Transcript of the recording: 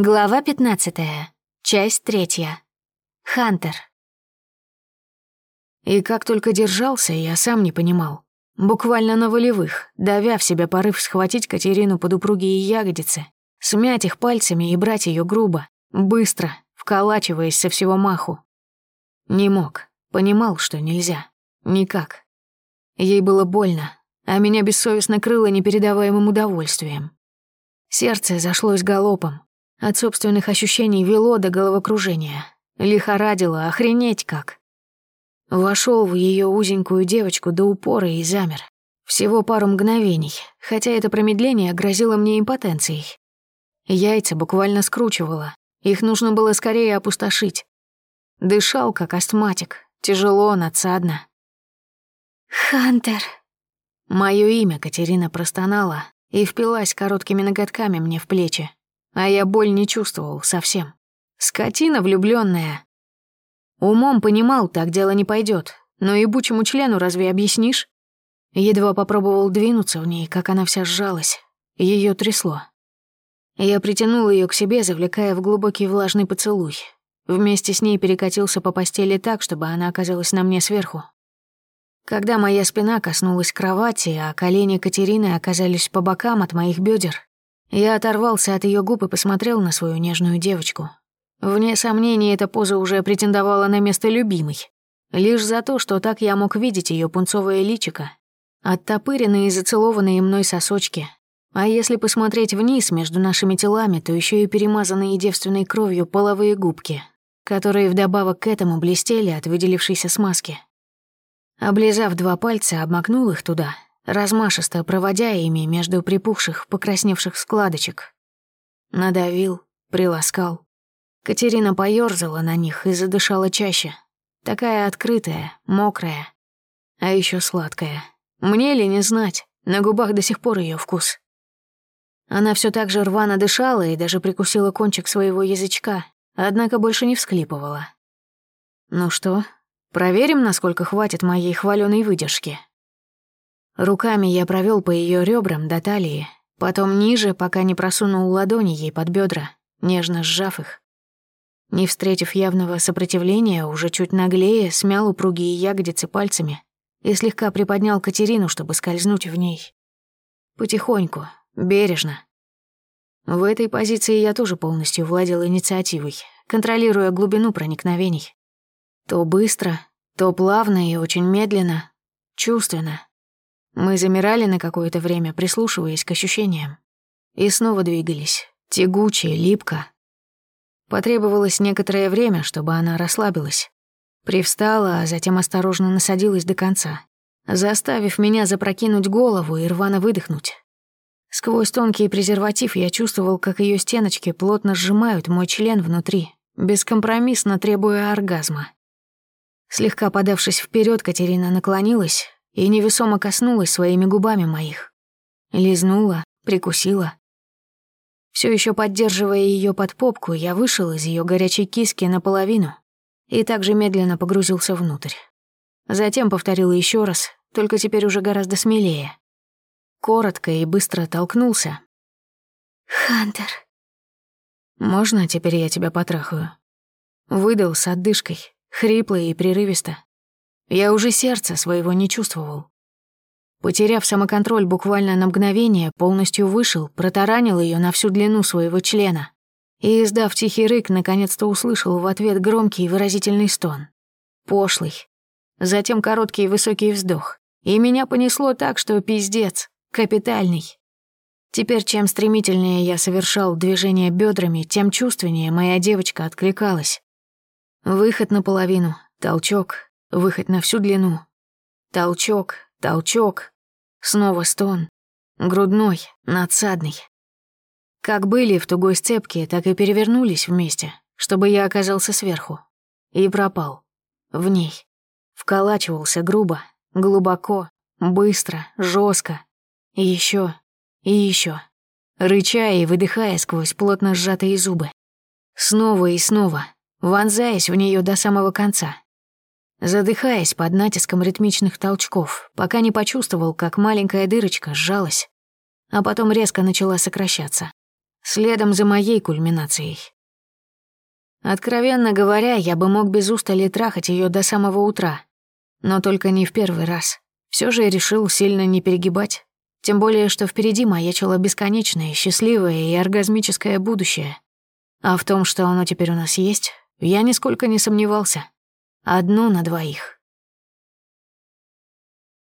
Глава 15. Часть третья. Хантер. И как только держался, я сам не понимал. Буквально на волевых, давя в себя порыв схватить Катерину под упругие ягодицы, смять их пальцами и брать ее грубо, быстро, вколачиваясь со всего маху. Не мог, понимал, что нельзя. Никак. Ей было больно, а меня бессовестно крыло непередаваемым удовольствием. Сердце зашлось галопом, от собственных ощущений вело до головокружения. Лихорадило, охренеть как. Вошел в ее узенькую девочку до упора и замер. Всего пару мгновений, хотя это промедление грозило мне импотенцией. Яйца буквально скручивало. Их нужно было скорее опустошить. Дышал, как астматик. Тяжело, надсадно. «Хантер!» Моё имя Катерина простонала и впилась короткими ноготками мне в плечи. А я боль не чувствовал совсем. Скотина влюбленная. Умом понимал, так дело не пойдет, но ебучему члену разве объяснишь? Едва попробовал двинуться в ней, как она вся сжалась. Ее трясло. Я притянул ее к себе, завлекая в глубокий влажный поцелуй. Вместе с ней перекатился по постели так, чтобы она оказалась на мне сверху. Когда моя спина коснулась кровати, а колени Катерины оказались по бокам от моих бедер, я оторвался от ее губ и посмотрел на свою нежную девочку. Вне сомнений, эта поза уже претендовала на место любимой. Лишь за то, что так я мог видеть ее пунцовое личико, оттопыренные и зацелованные мной сосочки. А если посмотреть вниз между нашими телами, то еще и перемазанные девственной кровью половые губки, которые вдобавок к этому блестели от выделившейся смазки. Облизав два пальца, обмакнул их туда — размашисто проводя ими между припухших, покрасневших складочек. Надавил, приласкал. Катерина поёрзала на них и задышала чаще. Такая открытая, мокрая, а еще сладкая. Мне ли не знать, на губах до сих пор ее вкус. Она все так же рвано дышала и даже прикусила кончик своего язычка, однако больше не всклипывала. Ну что, проверим, насколько хватит моей хваленой выдержки. Руками я провел по ее ребрам до талии, потом ниже, пока не просунул ладони ей под бедра, нежно сжав их. Не встретив явного сопротивления, уже чуть наглее смял упругие ягодицы пальцами и слегка приподнял Катерину, чтобы скользнуть в ней. Потихоньку, бережно. В этой позиции я тоже полностью владел инициативой, контролируя глубину проникновений. То быстро, то плавно и очень медленно, чувственно, мы замирали на какое-то время, прислушиваясь к ощущениям. И снова двигались. Тягуче, липко. Потребовалось некоторое время, чтобы она расслабилась. Привстала, а затем осторожно насадилась до конца, заставив меня запрокинуть голову и рвано выдохнуть. Сквозь тонкий презерватив я чувствовал, как ее стеночки плотно сжимают мой член внутри, бескомпромиссно требуя оргазма. Слегка подавшись вперед, Катерина наклонилась, и невесомо коснулась своими губами моих. Лизнула, прикусила. Все еще поддерживая ее под попку, я вышел из ее горячей киски наполовину и также медленно погрузился внутрь. Затем повторил еще раз, только теперь уже гораздо смелее. Коротко и быстро толкнулся. «Хантер». «Можно теперь я тебя потрахаю?» Выдал с отдышкой, хрипло и прерывисто. Я уже сердца своего не чувствовал. Потеряв самоконтроль буквально на мгновение, полностью вышел, протаранил ее на всю длину своего члена и, издав тихий рык, наконец-то услышал в ответ громкий и выразительный стон. Пошлый. Затем короткий и высокий вздох. И меня понесло так, что пиздец, капитальный. Теперь чем стремительнее я совершал движение бедрами, тем чувственнее моя девочка откликалась. Выход наполовину, толчок, Выход на всю длину. Толчок, толчок. Снова стон. Грудной, надсадный. Как были в тугой сцепке, так и перевернулись вместе, чтобы я оказался сверху. И пропал. В ней. Вколачивался грубо, глубоко, быстро, жестко. И еще, и еще. Рыча и выдыхая сквозь плотно сжатые зубы. Снова и снова, вонзаясь в нее до самого конца задыхаясь под натиском ритмичных толчков, пока не почувствовал, как маленькая дырочка сжалась, а потом резко начала сокращаться. следом за моей кульминацией. Откровенно говоря, я бы мог без устали трахать ее до самого утра. Но только не в первый раз. Все же решил сильно не перегибать. Тем более, что впереди маячило бесконечное, счастливое и оргазмическое будущее. А в том, что оно теперь у нас есть, я нисколько не сомневался. Одно на двоих.